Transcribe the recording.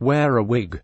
Wear a wig.